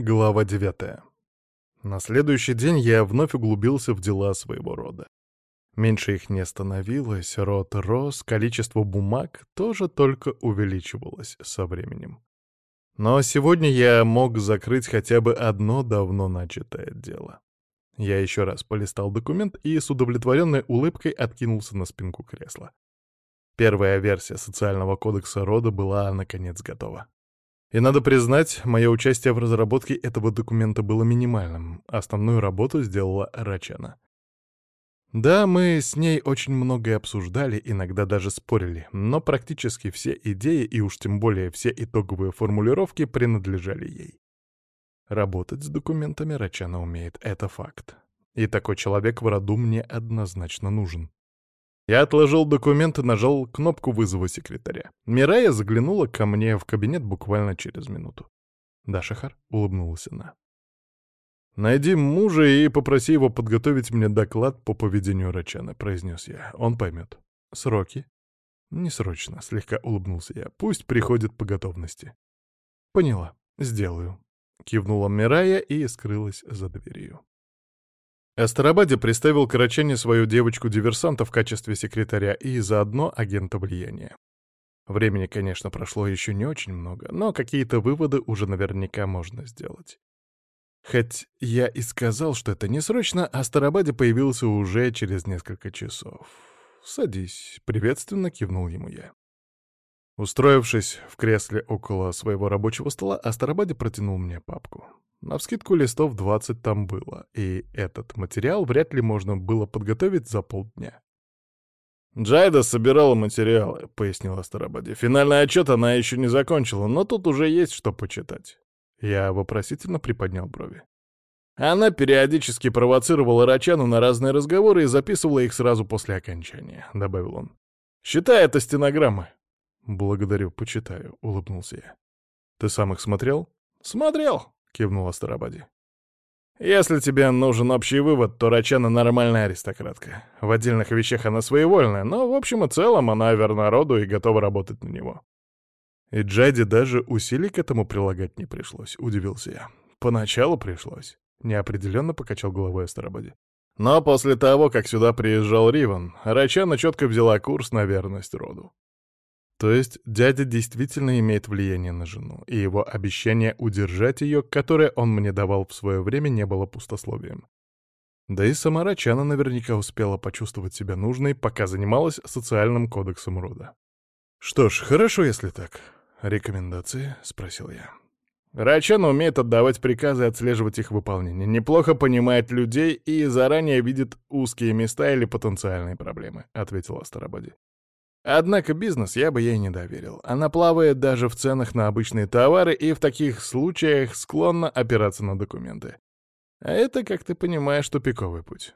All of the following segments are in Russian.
Глава 9. На следующий день я вновь углубился в дела своего рода. Меньше их не становилось, род рос, количество бумаг тоже только увеличивалось со временем. Но сегодня я мог закрыть хотя бы одно давно начатое дело. Я еще раз полистал документ и с удовлетворенной улыбкой откинулся на спинку кресла. Первая версия социального кодекса рода была, наконец, готова. И надо признать, мое участие в разработке этого документа было минимальным. Основную работу сделала Рачана. Да, мы с ней очень многое обсуждали, иногда даже спорили, но практически все идеи и уж тем более все итоговые формулировки принадлежали ей. Работать с документами Рачана умеет, это факт. И такой человек в роду мне однозначно нужен. Я отложил документ и нажал кнопку вызова секретаря. Мирая заглянула ко мне в кабинет буквально через минуту. «Да, Шахар?» — улыбнулась она. «Найди мужа и попроси его подготовить мне доклад по поведению Рачана», — произнес я. «Он поймет». «Сроки?» «Не срочно», — слегка улыбнулся я. «Пусть приходит по готовности». «Поняла. Сделаю», — кивнула Мирая и скрылась за дверью. Астарабаде приставил Карачане свою девочку-диверсанта в качестве секретаря и заодно агента влияния. Времени, конечно, прошло еще не очень много, но какие-то выводы уже наверняка можно сделать. Хоть я и сказал, что это не срочно, Астарабаде появился уже через несколько часов. «Садись», — приветственно кивнул ему я. Устроившись в кресле около своего рабочего стола, Астарабаде протянул мне папку. Навскидку листов 20 там было, и этот материал вряд ли можно было подготовить за полдня. «Джайда собирала материалы», — пояснила Старобади. «Финальный отчет она еще не закончила, но тут уже есть что почитать». Я вопросительно приподнял брови. Она периодически провоцировала Рачану на разные разговоры и записывала их сразу после окончания, — добавил он. «Считай это стенограммы». «Благодарю, почитаю», — улыбнулся я. «Ты сам их смотрел?» «Смотрел», — кивнула Старобади. «Если тебе нужен общий вывод, то Рачана нормальная аристократка. В отдельных вещах она своевольная, но в общем и целом она верна роду и готова работать на него». И Джади даже усилий к этому прилагать не пришлось, удивился я. «Поначалу пришлось», — неопределенно покачал головой Старобади. «Но после того, как сюда приезжал Риван, Рачана четко взяла курс на верность роду. То есть дядя действительно имеет влияние на жену, и его обещание удержать ее, которое он мне давал в свое время, не было пустословием. Да и сама Рачана наверняка успела почувствовать себя нужной, пока занималась социальным кодексом рода. «Что ж, хорошо, если так. Рекомендации?» — спросил я. Рачана умеет отдавать приказы и отслеживать их выполнение, неплохо понимает людей и заранее видит узкие места или потенциальные проблемы», — ответила Старободи. Однако бизнес я бы ей не доверил. Она плавает даже в ценах на обычные товары и в таких случаях склонна опираться на документы. А это, как ты понимаешь, тупиковый путь.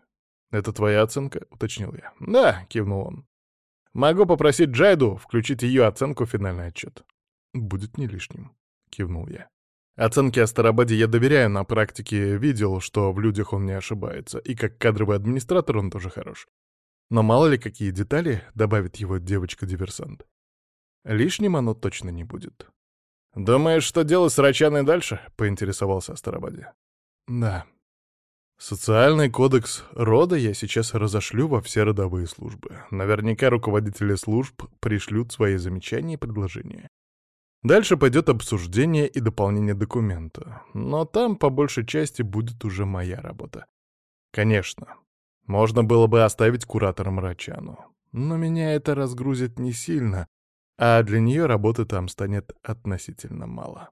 «Это твоя оценка?» — уточнил я. «Да», — кивнул он. «Могу попросить Джайду включить ее оценку в финальный отчет». «Будет не лишним», — кивнул я. Оценки Астарабаде я доверяю, на практике видел, что в людях он не ошибается, и как кадровый администратор он тоже хорош. Но мало ли какие детали добавит его девочка-диверсант. Лишним оно точно не будет. «Думаешь, что делать с Рачаной дальше?» — поинтересовался Астарабаде. «Да. Социальный кодекс рода я сейчас разошлю во все родовые службы. Наверняка руководители служб пришлют свои замечания и предложения. Дальше пойдет обсуждение и дополнение документа, но там по большей части будет уже моя работа. Конечно, можно было бы оставить куратором Рачану. Но меня это разгрузит не сильно, а для нее работы там станет относительно мало.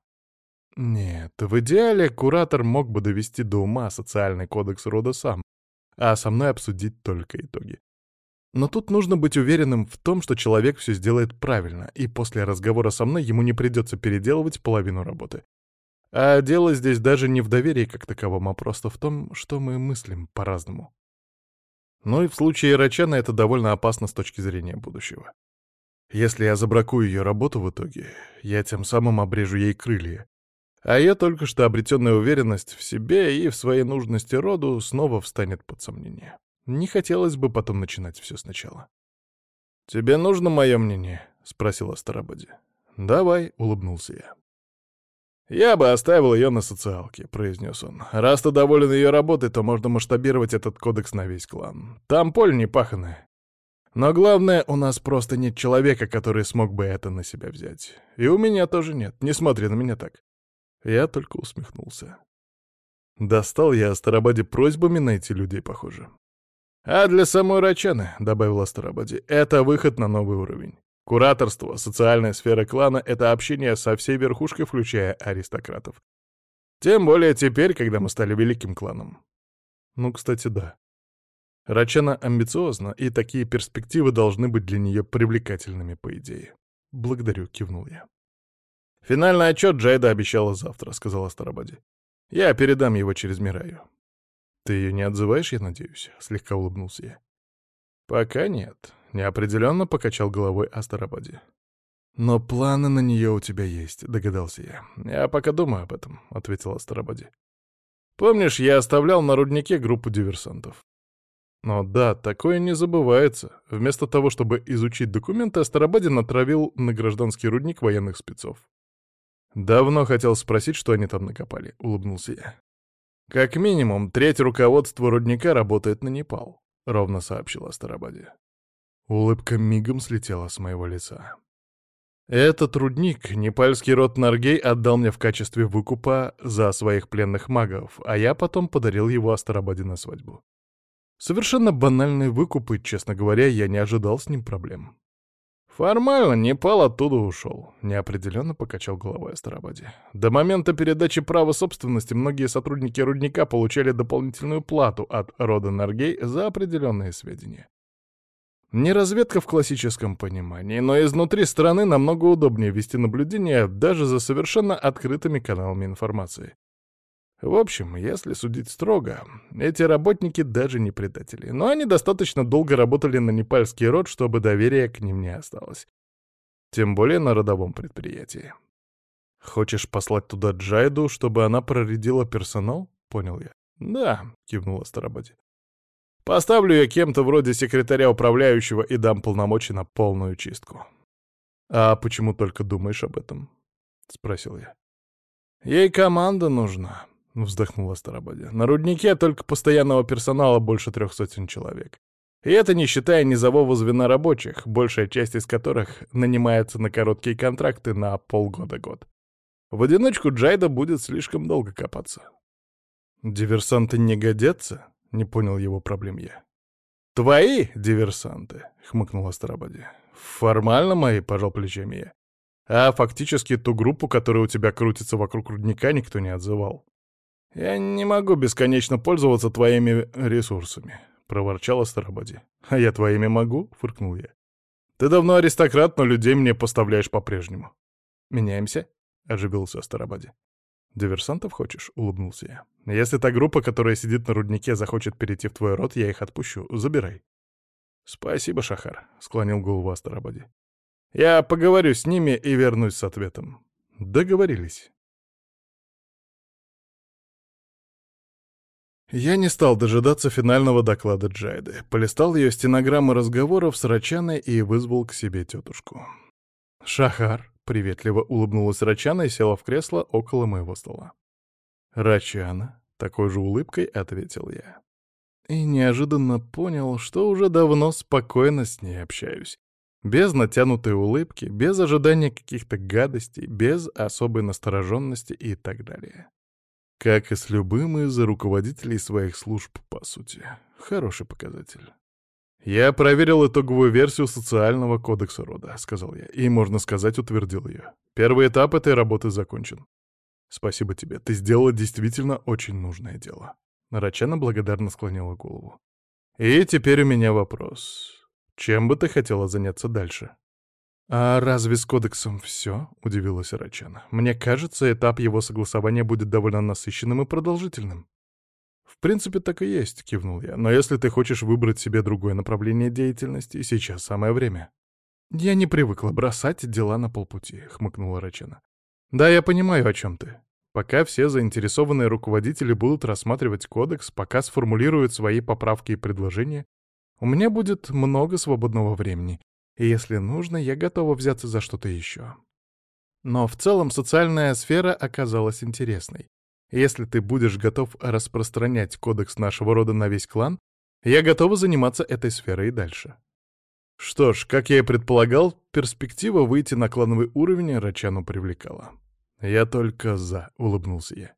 Нет, в идеале куратор мог бы довести до ума социальный кодекс рода сам, а со мной обсудить только итоги. Но тут нужно быть уверенным в том, что человек все сделает правильно, и после разговора со мной ему не придется переделывать половину работы. А дело здесь даже не в доверии как таковом, а просто в том, что мы мыслим по-разному. Ну и в случае Рачана это довольно опасно с точки зрения будущего. Если я забракую ее работу в итоге, я тем самым обрежу ей крылья. А ее только что обретенная уверенность в себе и в своей нужности роду снова встанет под сомнение. Не хотелось бы потом начинать все сначала. «Тебе нужно мое мнение?» — спросила Старободи. «Давай», — улыбнулся я. «Я бы оставил ее на социалке», — произнес он. «Раз ты доволен ее работой, то можно масштабировать этот кодекс на весь клан. Там поле не паханое. Но главное, у нас просто нет человека, который смог бы это на себя взять. И у меня тоже нет. Не смотри на меня так». Я только усмехнулся. Достал я Астарабаде просьбами найти людей, похоже. «А для самой Рачаны», — добавил Астарабаде, — «это выход на новый уровень. Кураторство, социальная сфера клана — это общение со всей верхушкой, включая аристократов. Тем более теперь, когда мы стали великим кланом. Ну, кстати, да. Рачана амбициозна, и такие перспективы должны быть для нее привлекательными, по идее. Благодарю, кивнул я. «Финальный отчет Джайда обещала завтра», — сказала Старобади. «Я передам его через Мираю». «Ты ее не отзываешь, я надеюсь?» — слегка улыбнулся я. «Пока нет. Неопределенно покачал головой Астарабаде. «Но планы на нее у тебя есть», — догадался я. «Я пока думаю об этом», — ответил Астарабаде. «Помнишь, я оставлял на руднике группу диверсантов?» Но да, такое не забывается. Вместо того, чтобы изучить документы, Астарабаде натравил на гражданский рудник военных спецов. «Давно хотел спросить, что они там накопали», — улыбнулся я. «Как минимум, треть руководства рудника работает на Непал», — ровно сообщил Астарабаде. Улыбка мигом слетела с моего лица. Этот рудник непальский род Наргей отдал мне в качестве выкупа за своих пленных магов, а я потом подарил его Астарабаде на свадьбу. Совершенно банальный выкуп, и, честно говоря, я не ожидал с ним проблем. «Формально Непал оттуда ушел», — неопределенно покачал головой Астарабаде. «До момента передачи права собственности многие сотрудники рудника получали дополнительную плату от рода Наргей за определенные сведения. Не разведка в классическом понимании, но изнутри страны намного удобнее вести наблюдение даже за совершенно открытыми каналами информации. В общем, если судить строго, эти работники даже не предатели, но они достаточно долго работали на непальский род, чтобы доверия к ним не осталось. Тем более на родовом предприятии. «Хочешь послать туда Джайду, чтобы она проредила персонал?» — понял я. «Да», — кивнула Старободи. Поставлю я кем-то вроде секретаря управляющего и дам полномочия на полную чистку. «А почему только думаешь об этом?» — спросил я. «Ей команда нужна», — вздохнула Старободя. «На руднике только постоянного персонала больше трех сотен человек. И это не считая низового звена рабочих, большая часть из которых нанимается на короткие контракты на полгода-год. В одиночку Джайда будет слишком долго копаться». «Диверсанты не годятся?» — не понял его проблем я. «Твои диверсанты», — хмыкнула Старободи. «Формально мои», — пожал плечами я. «А фактически ту группу, которая у тебя крутится вокруг рудника, никто не отзывал». «Я не могу бесконечно пользоваться твоими ресурсами», — проворчала Старободи. «А я твоими могу?» — фыркнул я. «Ты давно аристократ, но людей мне поставляешь по-прежнему». «Меняемся?» — оживился Старободи. «Диверсантов хочешь?» — улыбнулся я. «Если та группа, которая сидит на руднике, захочет перейти в твой род, я их отпущу. Забирай». «Спасибо, Шахар», — склонил голову Астарабаде. «Я поговорю с ними и вернусь с ответом». «Договорились». Я не стал дожидаться финального доклада Джайды. Полистал ее стенограммы разговоров с Рачаной и вызвал к себе тетушку. «Шахар», Приветливо улыбнулась Рачана и села в кресло около моего стола. «Рачана», — такой же улыбкой ответил я. И неожиданно понял, что уже давно спокойно с ней общаюсь. Без натянутой улыбки, без ожидания каких-то гадостей, без особой настороженности и так далее. Как и с любым из руководителей своих служб, по сути. Хороший показатель. «Я проверил итоговую версию социального кодекса рода», — сказал я, и, можно сказать, утвердил ее. Первый этап этой работы закончен. «Спасибо тебе, ты сделала действительно очень нужное дело». Рачана благодарно склонила голову. «И теперь у меня вопрос. Чем бы ты хотела заняться дальше?» «А разве с кодексом все?» — удивилась Рачана. «Мне кажется, этап его согласования будет довольно насыщенным и продолжительным». «В принципе, так и есть», — кивнул я. «Но если ты хочешь выбрать себе другое направление деятельности, сейчас самое время». «Я не привыкла бросать дела на полпути», — хмыкнула Рачина. «Да, я понимаю, о чем ты. Пока все заинтересованные руководители будут рассматривать кодекс, пока сформулируют свои поправки и предложения, у меня будет много свободного времени, если нужно, я готова взяться за что-то еще». Но в целом социальная сфера оказалась интересной. Если ты будешь готов распространять кодекс нашего рода на весь клан, я готова заниматься этой сферой и дальше. Что ж, как я и предполагал, перспектива выйти на клановый уровень Рачану привлекала. Я только за, улыбнулся я.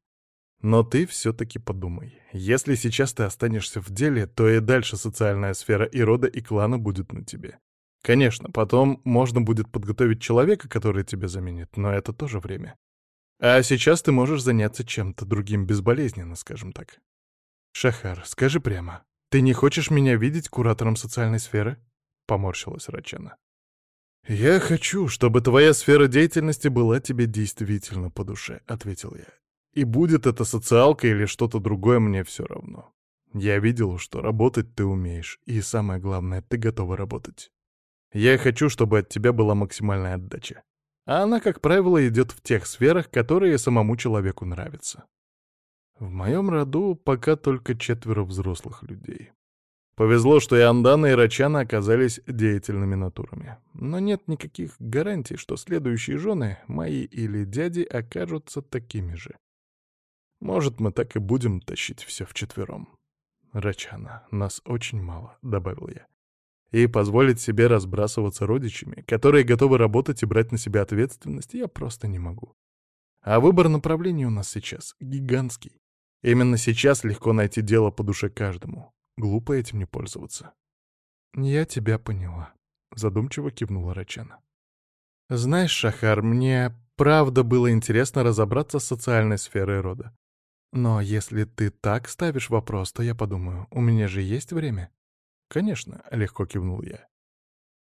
Но ты все-таки подумай. Если сейчас ты останешься в деле, то и дальше социальная сфера и рода, и клана будет на тебе. Конечно, потом можно будет подготовить человека, который тебя заменит, но это тоже время. А сейчас ты можешь заняться чем-то другим безболезненно, скажем так. Шахар, скажи прямо, ты не хочешь меня видеть куратором социальной сферы? Поморщилась Рачана. «Я хочу, чтобы твоя сфера деятельности была тебе действительно по душе», — ответил я. «И будет это социалка или что-то другое, мне все равно. Я видел, что работать ты умеешь, и самое главное, ты готова работать. Я хочу, чтобы от тебя была максимальная отдача. А она, как правило, идет в тех сферах, которые самому человеку нравятся. В моем роду пока только четверо взрослых людей. Повезло, что и Андана, и Рачана оказались деятельными натурами. Но нет никаких гарантий, что следующие жены, мои или дяди, окажутся такими же. Может, мы так и будем тащить все вчетвером. Рачана, нас очень мало, — добавил я. И позволить себе разбрасываться родичами, которые готовы работать и брать на себя ответственность, я просто не могу. А выбор направлений у нас сейчас гигантский. Именно сейчас легко найти дело по душе каждому. Глупо этим не пользоваться. «Я тебя поняла», — задумчиво кивнула Рачана. «Знаешь, Шахар, мне правда было интересно разобраться с социальной сферой рода. Но если ты так ставишь вопрос, то я подумаю, у меня же есть время?» «Конечно», — легко кивнул я.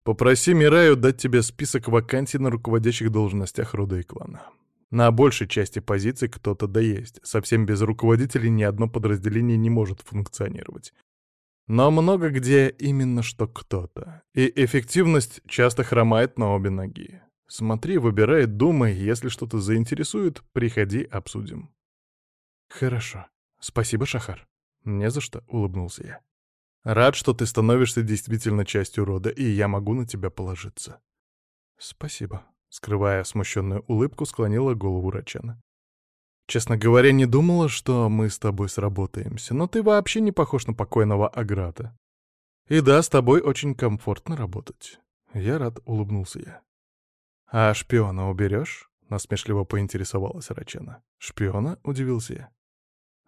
«Попроси Мираю дать тебе список вакансий на руководящих должностях рода и клана. На большей части позиций кто-то да есть. Совсем без руководителей ни одно подразделение не может функционировать. Но много где именно что кто-то. И эффективность часто хромает на обе ноги. Смотри, выбирай, думай, если что-то заинтересует, приходи, обсудим. Хорошо. Спасибо, Шахар. Не за что, улыбнулся я. Рад, что ты становишься действительно частью рода, и я могу на тебя положиться. Спасибо. Скрывая смущенную улыбку, склонила голову Рачана. Честно говоря, не думала, что мы с тобой сработаемся, но ты вообще не похож на покойного Аграта. И да, с тобой очень комфортно работать. Я рад, улыбнулся я. А шпиона уберешь? Насмешливо поинтересовалась Рачана. Шпиона? Удивился я.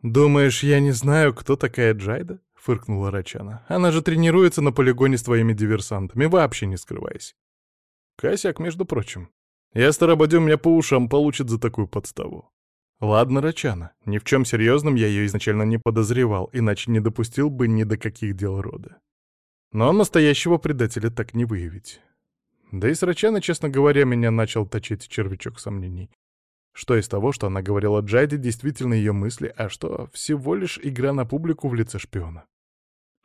«Думаешь, я не знаю, кто такая Джайда?» — фыркнула Рачана. «Она же тренируется на полигоне с твоими диверсантами, вообще не скрываясь». Косяк, между прочим. Я старободю меня по ушам получит за такую подставу. Ладно, Рачана, ни в чем серьезном я ее изначально не подозревал, иначе не допустил бы ни до каких дел рода. Но настоящего предателя так не выявить. Да и с Рачана, честно говоря, меня начал точить червячок сомнений. Что из того, что она говорила Джайде, действительно ее мысли, а что всего лишь игра на публику в лице шпиона.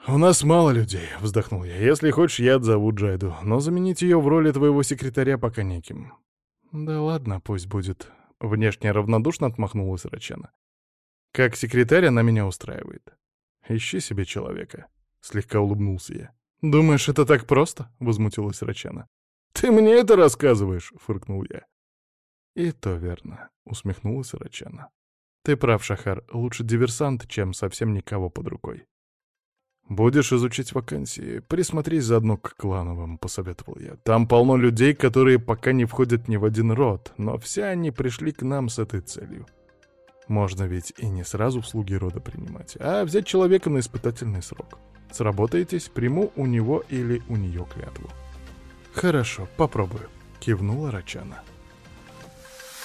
«У нас мало людей», — вздохнул я. «Если хочешь, я отзову Джайду, но заменить ее в роли твоего секретаря пока неким». «Да ладно, пусть будет», Внешне равнодушно отмахнулась Рачана. «Как секретарь она меня устраивает. Ищи себе человека», — слегка улыбнулся я. «Думаешь, это так просто?» — возмутилась Рачана. «Ты мне это рассказываешь?» — фыркнул я. «И то верно», — усмехнулась Рачана. «Ты прав, Шахар, лучше диверсант, чем совсем никого под рукой». «Будешь изучить вакансии, присмотрись заодно к клановым», — посоветовал я. «Там полно людей, которые пока не входят ни в один род, но все они пришли к нам с этой целью. Можно ведь и не сразу в слуги рода принимать, а взять человека на испытательный срок. Сработаетесь, приму у него или у нее клятву». «Хорошо, попробую», — кивнула Рачана.